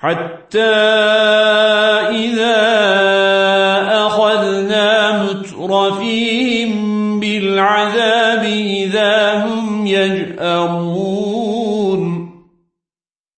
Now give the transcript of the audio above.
حتى إذا أخذنا مترفيهم بالعذاب إذا هم يجأرون.